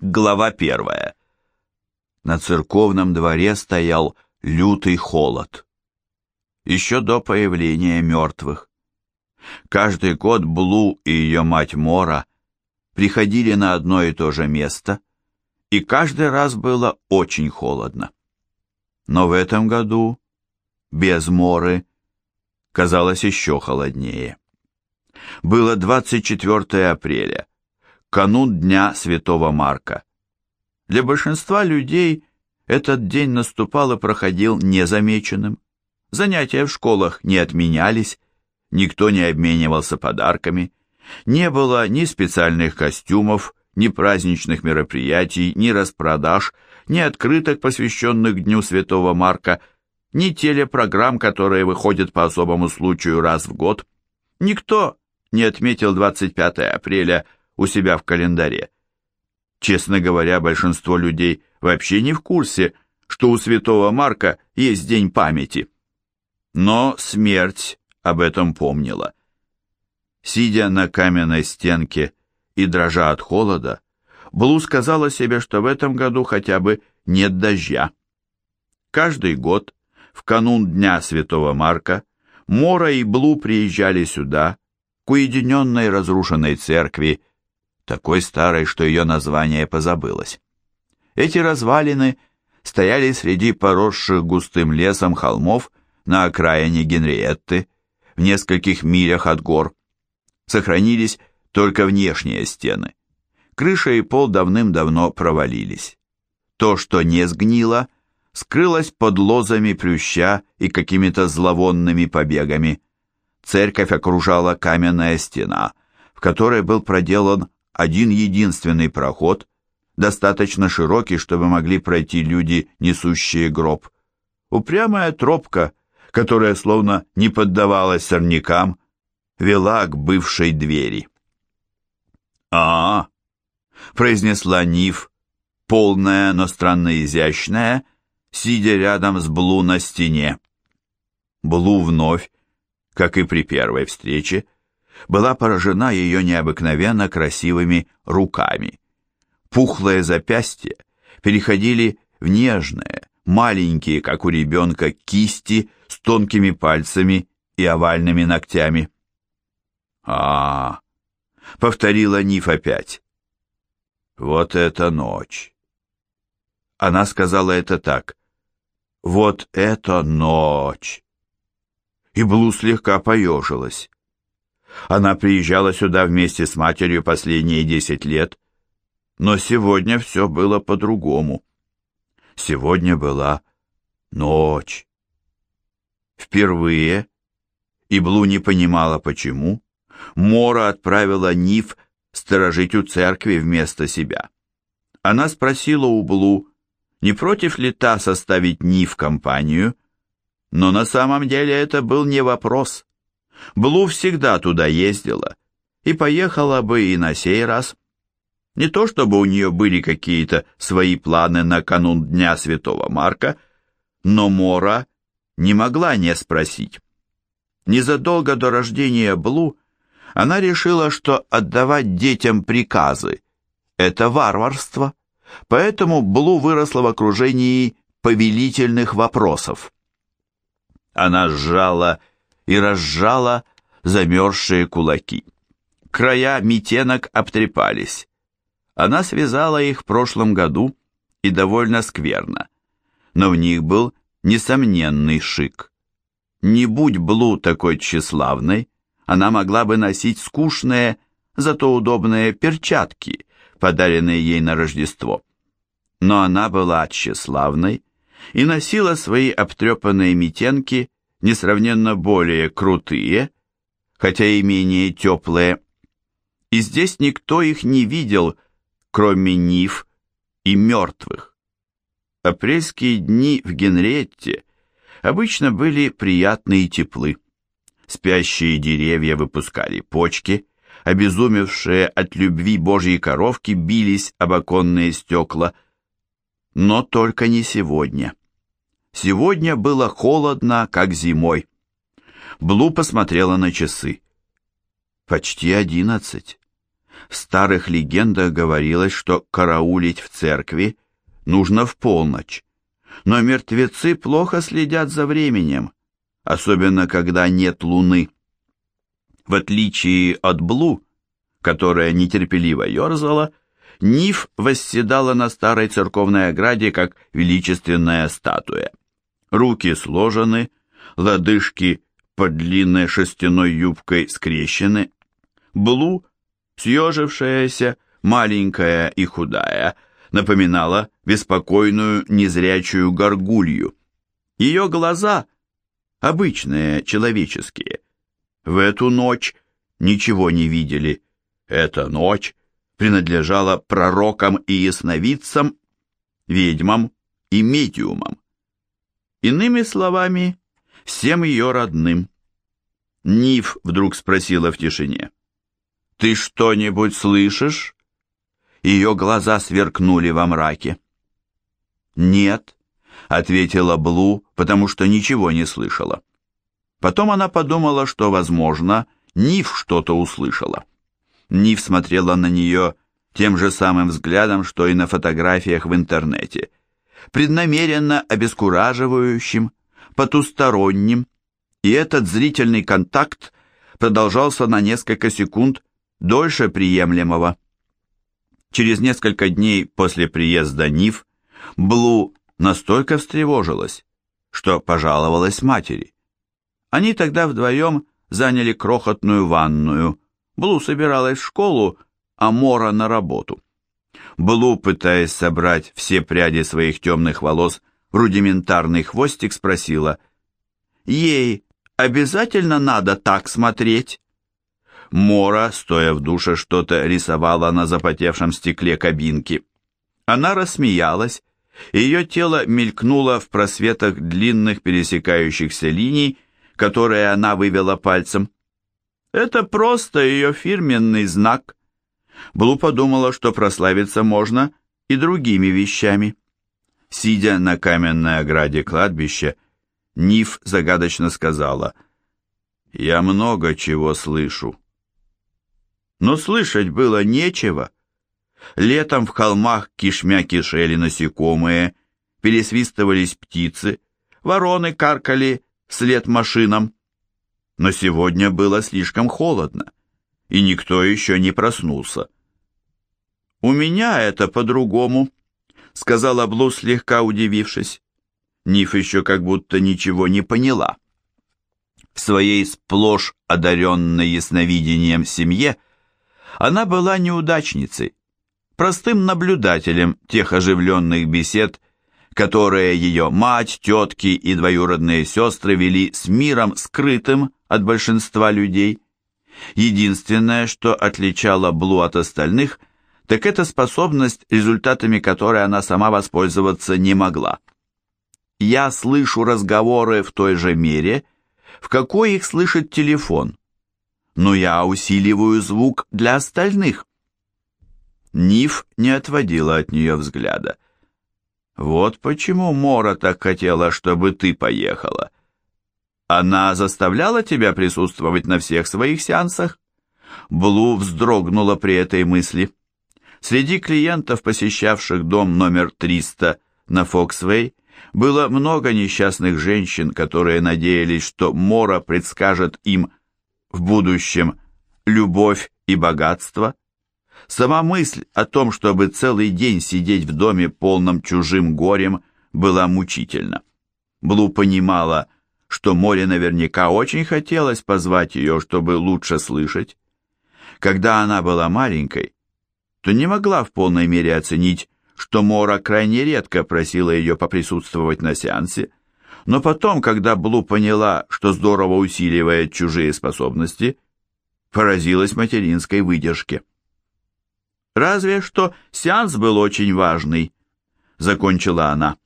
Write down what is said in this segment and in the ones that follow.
Глава первая. На церковном дворе стоял лютый холод. Еще до появления мертвых. Каждый год Блу и ее мать Мора приходили на одно и то же место, и каждый раз было очень холодно. Но в этом году, без Моры, казалось еще холоднее. Было 24 апреля, канун Дня Святого Марка. Для большинства людей этот день наступал и проходил незамеченным. Занятия в школах не отменялись, никто не обменивался подарками, не было ни специальных костюмов, ни праздничных мероприятий, ни распродаж, ни открыток, посвященных Дню Святого Марка, ни телепрограмм, которые выходят по особому случаю раз в год. Никто не отметил 25 апреля у себя в календаре. Честно говоря, большинство людей вообще не в курсе, что у святого Марка есть день памяти. Но смерть об этом помнила. Сидя на каменной стенке и дрожа от холода, Блу сказала себе, что в этом году хотя бы нет дождя. Каждый год, в канун Дня Святого Марка, Мора и Блу приезжали сюда, к уединенной разрушенной церкви, такой старой, что ее название позабылось. Эти развалины стояли среди поросших густым лесом холмов на окраине Генриетты, в нескольких милях от гор. Сохранились только внешние стены. Крыша и пол давным-давно провалились. То, что не сгнило, скрылось под лозами плюща и какими-то зловонными побегами. Церковь окружала каменная стена, в которой был проделан один единственный проход, достаточно широкий, чтобы могли пройти люди, несущие гроб. Упрямая тропка, которая словно не поддавалась сорнякам, вела к бывшей двери. а, -а, -а произнесла Ниф, полная, но странно изящная, сидя рядом с Блу на стене. Блу вновь, как и при первой встрече, была поражена ее необыкновенно красивыми руками. Пухлые запястья переходили в нежные, маленькие, как у ребенка, кисти с тонкими пальцами и овальными ногтями. а, -а, -а повторила Ниф опять. «Вот это ночь!» Она сказала это так. «Вот это ночь!» И Блу слегка поежилась. Она приезжала сюда вместе с матерью последние десять лет, но сегодня все было по-другому. Сегодня была ночь. Впервые, и Блу не понимала почему, Мора отправила Ниф сторожить у церкви вместо себя. Она спросила у Блу, не против ли та составить Ниф компанию, но на самом деле это был не вопрос. Блу всегда туда ездила и поехала бы и на сей раз. Не то чтобы у нее были какие-то свои планы на канун Дня Святого Марка, но Мора не могла не спросить. Незадолго до рождения Блу она решила, что отдавать детям приказы – это варварство, поэтому Блу выросла в окружении повелительных вопросов. Она сжала и разжала замерзшие кулаки. Края метенок обтрепались. Она связала их в прошлом году и довольно скверно, но в них был несомненный шик. Не будь Блу такой тщеславной, она могла бы носить скучные, зато удобные перчатки, подаренные ей на Рождество. Но она была тщеславной и носила свои обтрепанные метенки несравненно более крутые, хотя и менее теплые. И здесь никто их не видел, кроме Нив и мертвых. Апрельские дни в Генретте обычно были приятны и теплы. Спящие деревья выпускали почки, обезумевшие от любви Божьей коровки бились об оконные стекла. Но только не сегодня. Сегодня было холодно, как зимой. Блу посмотрела на часы. Почти одиннадцать. В старых легендах говорилось, что караулить в церкви нужно в полночь. Но мертвецы плохо следят за временем, особенно когда нет луны. В отличие от Блу, которая нетерпеливо ерзала, Ниф восседала на старой церковной ограде, как величественная статуя. Руки сложены, лодыжки под длинной шерстяной юбкой скрещены. Блу, съежившаяся, маленькая и худая, напоминала беспокойную незрячую горгулью. Ее глаза, обычные, человеческие, в эту ночь ничего не видели. Эта ночь принадлежала пророкам и ясновидцам, ведьмам и медиумам. Иными словами, всем ее родным. Ниф вдруг спросила в тишине. «Ты что-нибудь слышишь?» Ее глаза сверкнули во мраке. «Нет», — ответила Блу, потому что ничего не слышала. Потом она подумала, что, возможно, Ниф что-то услышала. Ниф смотрела на нее тем же самым взглядом, что и на фотографиях в интернете, преднамеренно обескураживающим, потусторонним, и этот зрительный контакт продолжался на несколько секунд дольше приемлемого. Через несколько дней после приезда Ниф Блу настолько встревожилась, что пожаловалась матери. Они тогда вдвоем заняли крохотную ванную. Блу собиралась в школу, а Мора на работу. Блу, пытаясь собрать все пряди своих темных волос в рудиментарный хвостик, спросила, «Ей обязательно надо так смотреть?» Мора, стоя в душе, что-то рисовала на запотевшем стекле кабинки. Она рассмеялась, и ее тело мелькнуло в просветах длинных пересекающихся линий, которые она вывела пальцем. Это просто ее фирменный знак. Блу подумала, что прославиться можно и другими вещами. Сидя на каменной ограде кладбища, Ниф загадочно сказала, «Я много чего слышу». Но слышать было нечего. Летом в холмах кишмя кишели насекомые, пересвистывались птицы, вороны каркали вслед машинам. Но сегодня было слишком холодно, и никто еще не проснулся. «У меня это по-другому», — сказала Блу, слегка удивившись. Ниф еще как будто ничего не поняла. В своей сплошь одаренной ясновидением семье она была неудачницей, простым наблюдателем тех оживленных бесед, которые ее мать, тетки и двоюродные сестры вели с миром скрытым от большинства людей. Единственное, что отличало Блу от остальных, так это способность, результатами которой она сама воспользоваться не могла. Я слышу разговоры в той же мере, в какой их слышит телефон, но я усиливаю звук для остальных. Ниф не отводила от нее взгляда. Вот почему Мора так хотела, чтобы ты поехала. Она заставляла тебя присутствовать на всех своих сеансах? Блу вздрогнула при этой мысли. Среди клиентов, посещавших дом номер 300 на Фоксвей, было много несчастных женщин, которые надеялись, что Мора предскажет им в будущем любовь и богатство – Сама мысль о том, чтобы целый день сидеть в доме полном чужим горем, была мучительна. Блу понимала, что море наверняка очень хотелось позвать ее, чтобы лучше слышать. Когда она была маленькой, то не могла в полной мере оценить, что Мора крайне редко просила ее поприсутствовать на сеансе, но потом, когда Блу поняла, что здорово усиливает чужие способности, поразилась материнской выдержке. Разве что сеанс был очень важный, закончила она.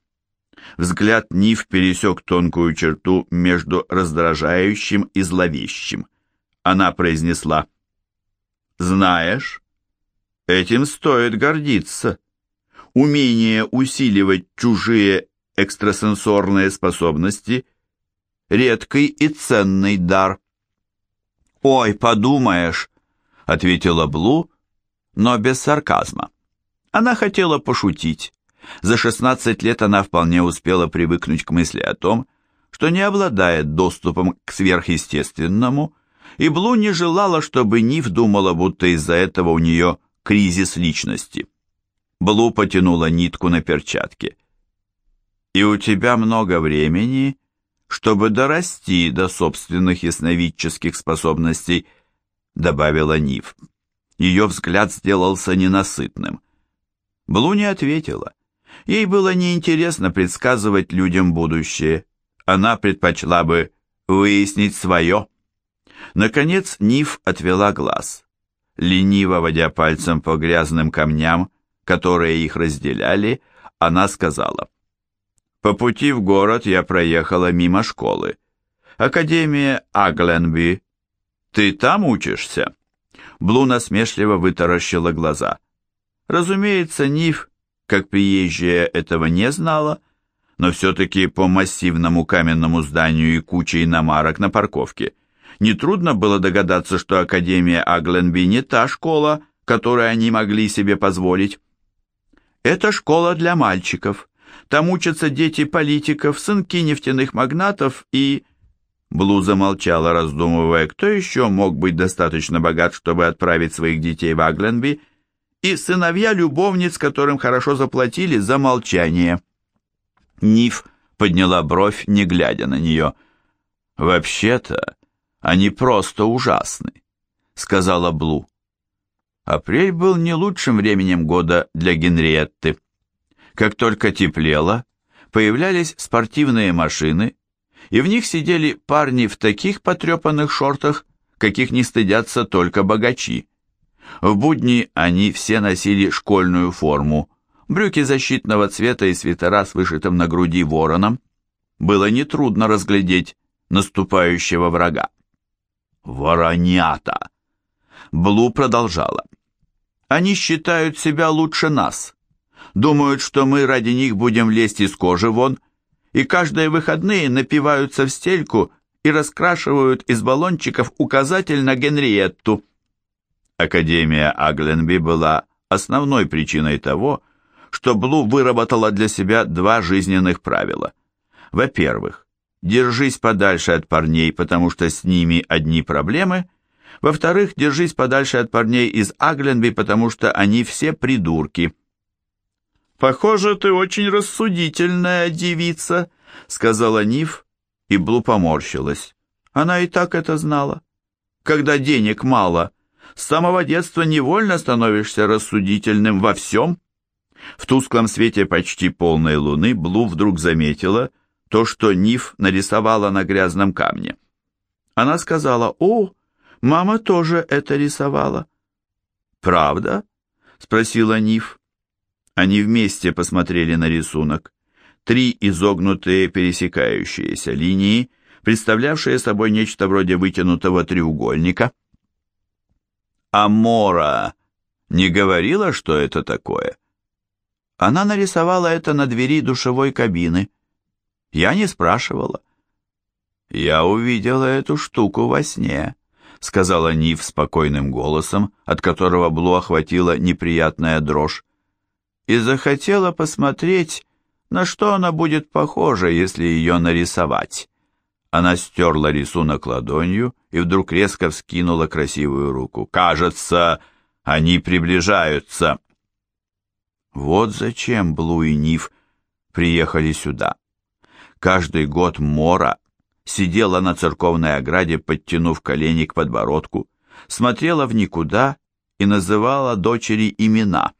Взгляд Нив пересек тонкую черту между раздражающим и зловещим. Она произнесла, «Знаешь, этим стоит гордиться. Умение усиливать чужие экстрасенсорные способности — редкий и ценный дар». «Ой, подумаешь», — ответила Блу, но без сарказма. Она хотела пошутить. За 16 лет она вполне успела привыкнуть к мысли о том, что не обладает доступом к сверхъестественному, и Блу не желала, чтобы Нив думала, будто из-за этого у нее кризис личности. Блу потянула нитку на перчатке. «И у тебя много времени, чтобы дорасти до собственных ясновидческих способностей», добавила Нив. Ее взгляд сделался ненасытным. Блу не ответила. Ей было неинтересно предсказывать людям будущее. Она предпочла бы выяснить свое. Наконец Нив отвела глаз. Лениво водя пальцем по грязным камням, которые их разделяли, она сказала. «По пути в город я проехала мимо школы. Академия Агленби. Ты там учишься?» Блу насмешливо вытаращила глаза. Разумеется, Нив, как приезжая, этого не знала, но все-таки по массивному каменному зданию и куче иномарок на парковке нетрудно было догадаться, что Академия Агленби не та школа, которую они могли себе позволить. Это школа для мальчиков. Там учатся дети политиков, сынки нефтяных магнатов и... Блу замолчала, раздумывая, кто еще мог быть достаточно богат, чтобы отправить своих детей в Агленби, и сыновья любовниц, которым хорошо заплатили за молчание. Ниф подняла бровь, не глядя на нее. «Вообще-то они просто ужасны», — сказала Блу. Апрель был не лучшим временем года для Генриетты. Как только теплело, появлялись спортивные машины, и в них сидели парни в таких потрепанных шортах, каких не стыдятся только богачи. В будни они все носили школьную форму, брюки защитного цвета и свитера с вышитым на груди вороном. Было нетрудно разглядеть наступающего врага. «Воронята!» Блу продолжала. «Они считают себя лучше нас. Думают, что мы ради них будем лезть из кожи вон, и каждые выходные напиваются в стельку и раскрашивают из баллончиков указатель на Генриетту». Академия Агленби была основной причиной того, что Блу выработала для себя два жизненных правила. Во-первых, держись подальше от парней, потому что с ними одни проблемы. Во-вторых, держись подальше от парней из Агленби, потому что они все придурки. «Похоже, ты очень рассудительная девица», — сказала Ниф, и Блу поморщилась. Она и так это знала. Когда денег мало, с самого детства невольно становишься рассудительным во всем. В тусклом свете почти полной луны Блу вдруг заметила — то, что Ниф нарисовала на грязном камне. Она сказала, «О, мама тоже это рисовала». «Правда?» — спросила Ниф. Они вместе посмотрели на рисунок. Три изогнутые пересекающиеся линии, представлявшие собой нечто вроде вытянутого треугольника. «А Мора не говорила, что это такое?» Она нарисовала это на двери душевой кабины. Я не спрашивала. Я увидела эту штуку во сне, сказала Нив спокойным голосом, от которого Блу охватила неприятная дрожь, и захотела посмотреть, на что она будет похожа, если ее нарисовать. Она стерла рисунок ладонью и вдруг резко вскинула красивую руку. «Кажется, они приближаются!» Вот зачем Блу и Нив приехали сюда. Каждый год Мора сидела на церковной ограде, подтянув колени к подбородку, смотрела в никуда и называла дочери имена.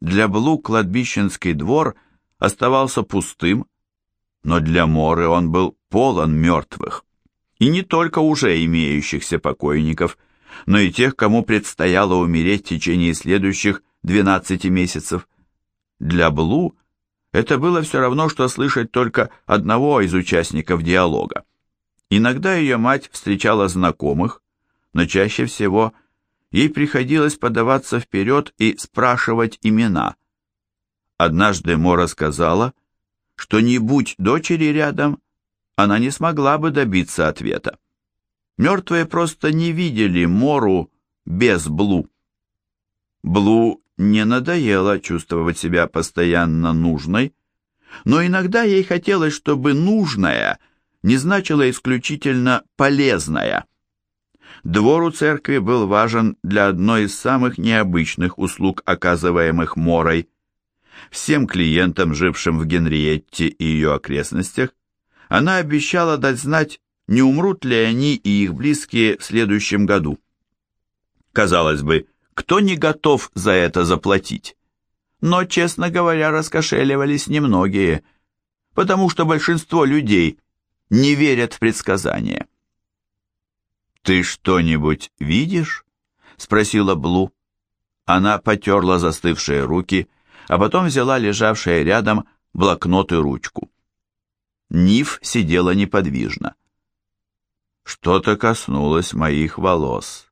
Для Блу кладбищенский двор оставался пустым, но для Моры он был полон мертвых. И не только уже имеющихся покойников, но и тех, кому предстояло умереть в течение следующих 12 месяцев. Для Блу это было все равно, что слышать только одного из участников диалога. Иногда ее мать встречала знакомых, но чаще всего ей приходилось подаваться вперед и спрашивать имена. Однажды Мора сказала, что не будь дочери рядом, она не смогла бы добиться ответа. Мертвые просто не видели Мору без Блу. Блу не надоело чувствовать себя постоянно нужной, но иногда ей хотелось, чтобы нужная не значило исключительно полезная. Двор у церкви был важен для одной из самых необычных услуг, оказываемых Морой. Всем клиентам, жившим в Генриетте и ее окрестностях, она обещала дать знать, не умрут ли они и их близкие в следующем году. Казалось бы, кто не готов за это заплатить? Но, честно говоря, раскошеливались немногие, потому что большинство людей не верят в предсказания. «Ты что-нибудь видишь?» — спросила Блу. Она потерла застывшие руки, а потом взяла лежавшие рядом блокнот и ручку. Ниф сидела неподвижно. Что-то коснулось моих волос.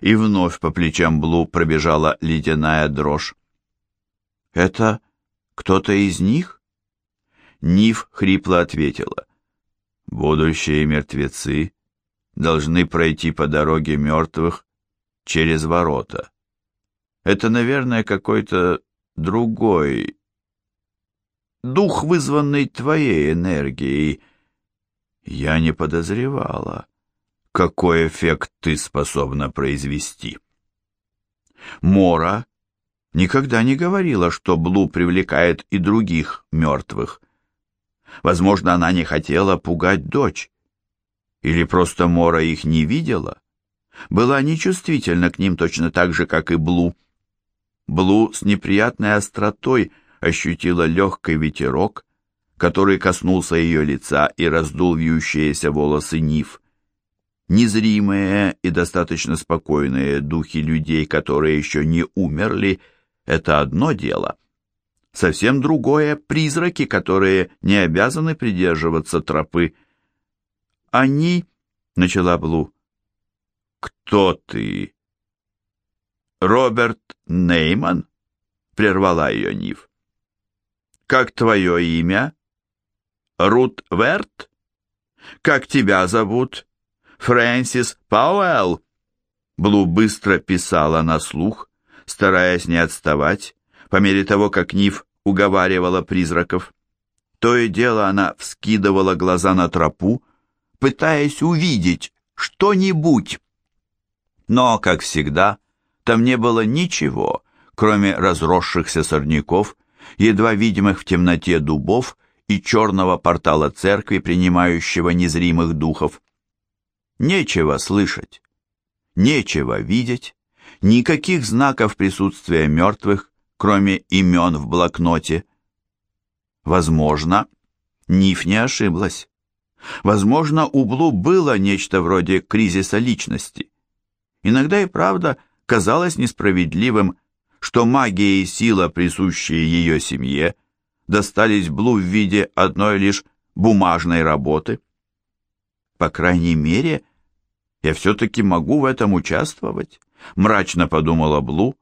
И вновь по плечам Блу пробежала ледяная дрожь. «Это кто-то из них?» Ниф хрипло ответила. «Будущие мертвецы должны пройти по дороге мертвых через ворота. Это, наверное, какой-то другой дух, вызванный твоей энергией. Я не подозревала, какой эффект ты способна произвести. Мора никогда не говорила, что Блу привлекает и других мертвых. Возможно, она не хотела пугать дочь. Или просто Мора их не видела? Была нечувствительна к ним точно так же, как и Блу. Блу с неприятной остротой ощутила легкий ветерок, который коснулся ее лица и раздул вьющиеся волосы Нив. Незримые и достаточно спокойные духи людей, которые еще не умерли, это одно дело. Совсем другое — призраки, которые не обязаны придерживаться тропы. «Они...» — начала Блу. «Кто ты?» «Роберт Нейман?» — прервала ее Нив. «Как твое имя?» «Рут Верт?» «Как тебя зовут?» «Фрэнсис Пауэлл?» Блу быстро писала на слух, стараясь не отставать, по мере того, как Нив уговаривала призраков. То и дело она вскидывала глаза на тропу, пытаясь увидеть что-нибудь. Но, как всегда, там не было ничего, кроме разросшихся сорняков, едва видимых в темноте дубов и черного портала церкви, принимающего незримых духов. Нечего слышать, нечего видеть, никаких знаков присутствия мертвых, кроме имен в блокноте. Возможно, Ниф не ошиблась. Возможно, у Блу было нечто вроде кризиса личности. Иногда и правда казалось несправедливым, что магия и сила, присущие ее семье, достались Блу в виде одной лишь бумажной работы. По крайней мере, я все-таки могу в этом участвовать, мрачно подумала Блу,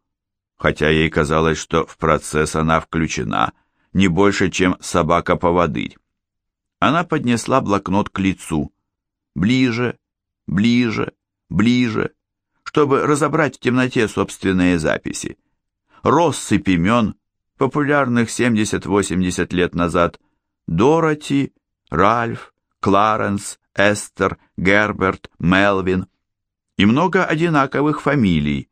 хотя ей казалось, что в процесс она включена не больше, чем собака-поводырь. Она поднесла блокнот к лицу. Ближе, ближе, ближе, чтобы разобрать в темноте собственные записи. Россыпь имен, популярных 70-80 лет назад, Дороти, Ральф, Кларенс, Эстер, Герберт, Мелвин и много одинаковых фамилий,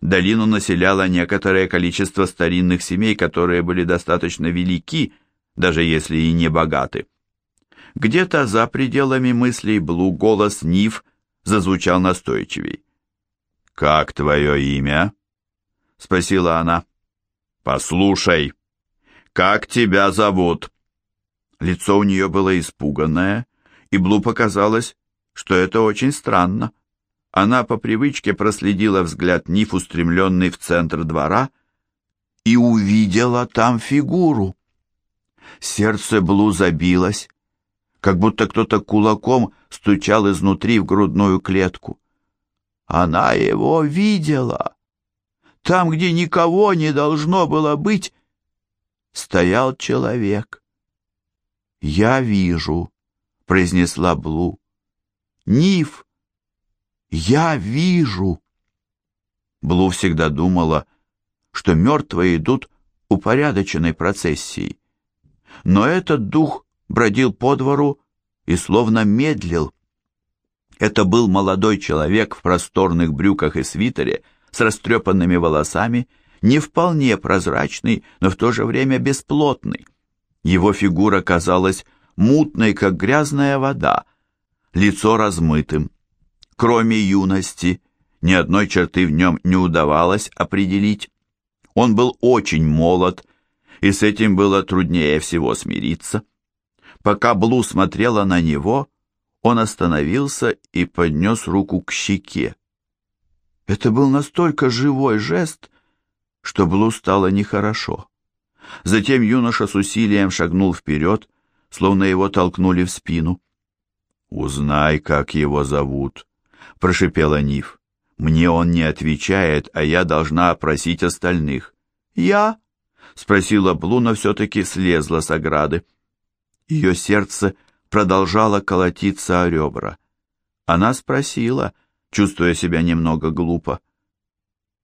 долину населяло некоторое количество старинных семей, которые были достаточно велики, даже если и не богаты. Где-то за пределами мыслей Блу голос Нив зазвучал настойчивей. «Как твое имя?» — спросила она. «Послушай, как тебя зовут?» Лицо у нее было испуганное, и Блу показалось, что это очень странно. Она по привычке проследила взгляд Ниф, устремленный в центр двора, и увидела там фигуру. Сердце Блу забилось, как будто кто-то кулаком стучал изнутри в грудную клетку. Она его видела. Там, где никого не должно было быть, стоял человек. «Я вижу», — произнесла Блу. «Ниф, я вижу. Блу всегда думала, что мертвые идут упорядоченной процессией. Но этот дух бродил по двору и словно медлил. Это был молодой человек в просторных брюках и свитере с растрепанными волосами, не вполне прозрачный, но в то же время бесплотный. Его фигура казалась мутной, как грязная вода, лицо размытым. Кроме юности, ни одной черты в нем не удавалось определить. Он был очень молод, и с этим было труднее всего смириться. Пока Блу смотрела на него, он остановился и поднес руку к щеке. Это был настолько живой жест, что Блу стало нехорошо. Затем юноша с усилием шагнул вперед, словно его толкнули в спину. «Узнай, как его зовут», — прошипела Ниф. «Мне он не отвечает, а я должна опросить остальных». «Я?» — спросила Блу, но все-таки слезла с ограды. Ее сердце продолжало колотиться о ребра. Она спросила, чувствуя себя немного глупо.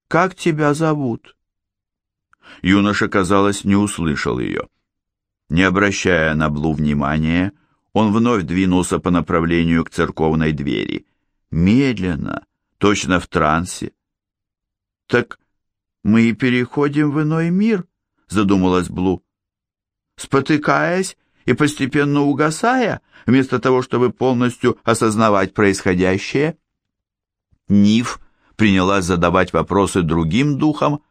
«Как тебя зовут?» Юноша, казалось, не услышал ее. Не обращая на Блу внимания, он вновь двинулся по направлению к церковной двери. Медленно, точно в трансе. «Так мы и переходим в иной мир», — задумалась Блу. Спотыкаясь и постепенно угасая, вместо того, чтобы полностью осознавать происходящее. Ниф принялась задавать вопросы другим духам,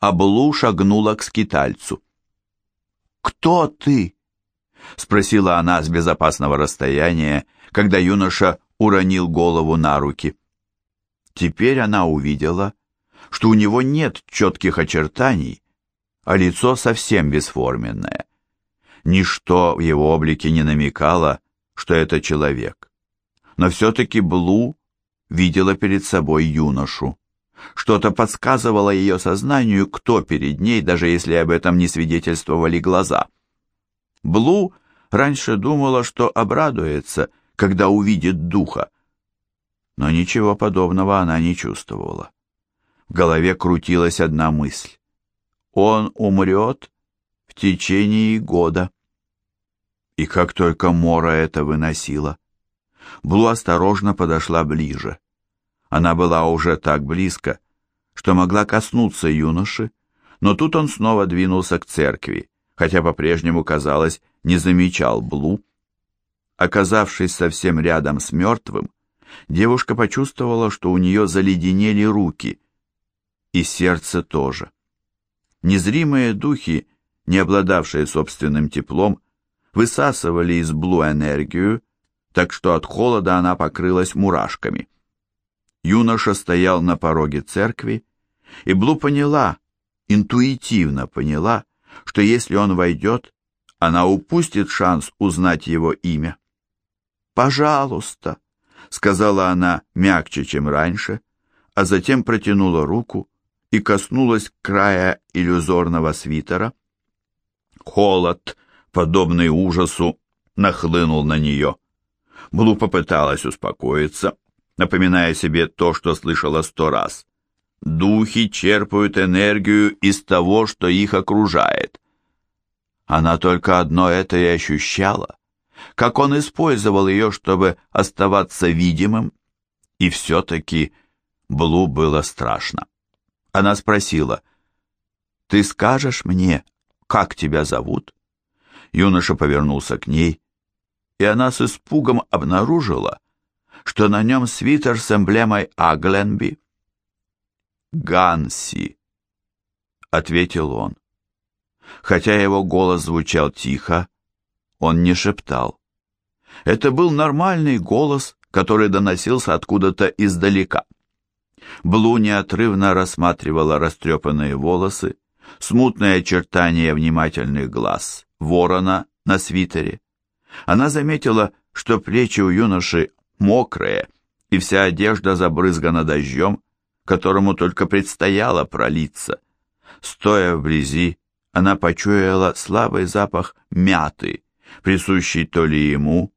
а Блу шагнула к скитальцу. «Кто ты?» — спросила она с безопасного расстояния, когда юноша уронил голову на руки. Теперь она увидела, что у него нет четких очертаний, а лицо совсем бесформенное. Ничто в его облике не намекало, что это человек. Но все-таки Блу видела перед собой юношу. Что-то подсказывало ее сознанию, кто перед ней, даже если об этом не свидетельствовали глаза. Блу раньше думала, что обрадуется, когда увидит духа. Но ничего подобного она не чувствовала. В голове крутилась одна мысль. Он умрет в течение года. И как только Мора это выносила, Блу осторожно подошла ближе. Она была уже так близко, что могла коснуться юноши, но тут он снова двинулся к церкви, хотя по-прежнему, казалось, не замечал Блу. Оказавшись совсем рядом с мертвым, девушка почувствовала, что у нее заледенели руки, и сердце тоже. Незримые духи, не обладавшие собственным теплом, высасывали из Блу энергию, так что от холода она покрылась мурашками. Юноша стоял на пороге церкви, и Блу поняла, интуитивно поняла, что если он войдет, она упустит шанс узнать его имя. «Пожалуйста», — сказала она мягче, чем раньше, а затем протянула руку и коснулась края иллюзорного свитера. Холод, подобный ужасу, нахлынул на нее. Блу попыталась успокоиться, напоминая себе то, что слышала сто раз. Духи черпают энергию из того, что их окружает. Она только одно это и ощущала, как он использовал ее, чтобы оставаться видимым, и все-таки Блу было страшно. Она спросила, «Ты скажешь мне, как тебя зовут?» Юноша повернулся к ней, и она с испугом обнаружила, что на нем свитер с эмблемой Агленби. «Ганси», — ответил он. Хотя его голос звучал тихо, он не шептал. Это был нормальный голос, который доносился откуда-то издалека. Блу неотрывно рассматривала растрепанные волосы, смутные очертания внимательных глаз, ворона на свитере. Она заметила, что плечи у юноши мокрые, и вся одежда забрызгана дождем, которому только предстояло пролиться. Стоя вблизи, она почуяла слабый запах мяты, присущий то ли ему,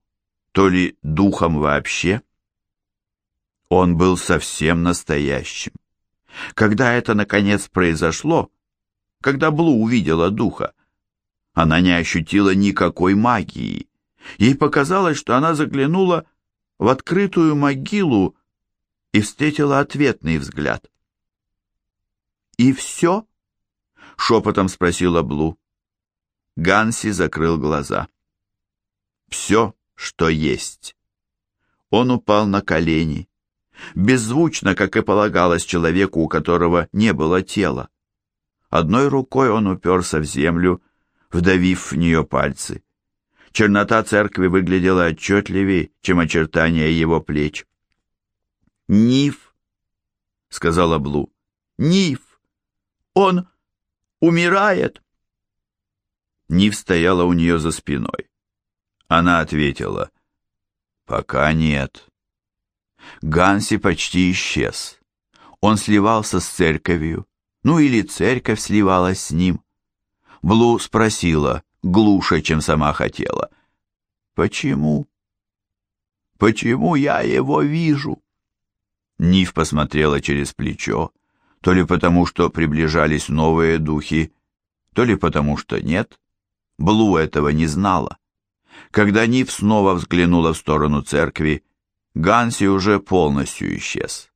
то ли духом вообще. Он был совсем настоящим. Когда это, наконец, произошло, когда Блу увидела духа, она не ощутила никакой магии. Ей показалось, что она заглянула в открытую могилу и встретила ответный взгляд. «И все?» — шепотом спросила Блу. Ганси закрыл глаза. «Все, что есть». Он упал на колени, беззвучно, как и полагалось человеку, у которого не было тела. Одной рукой он уперся в землю, вдавив в нее пальцы. Чернота церкви выглядела отчетливее, чем очертания его плеч. «Ниф!» — сказала Блу. «Ниф! Он умирает!» Ниф стояла у нее за спиной. Она ответила. «Пока нет». Ганси почти исчез. Он сливался с церковью, ну или церковь сливалась с ним. Блу спросила, глуше, чем сама хотела. «Почему? Почему я его вижу?» Нив посмотрела через плечо, то ли потому, что приближались новые духи, то ли потому, что нет. Блу этого не знала. Когда Нив снова взглянула в сторону церкви, Ганси уже полностью исчез.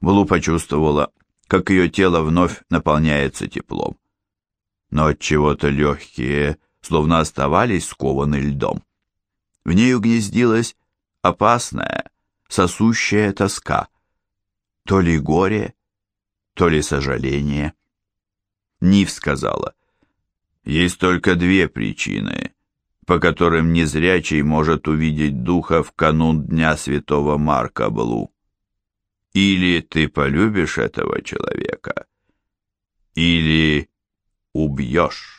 Блу почувствовала, как ее тело вновь наполняется теплом. Но от чего-то легкие, словно оставались скованы льдом. В ней угнездилась опасная, сосущая тоска. То ли горе, то ли сожаление. Нив сказала, есть только две причины, по которым незрячий может увидеть духа в канун Дня Святого Марка Блу. Или ты полюбишь этого человека, или убьешь.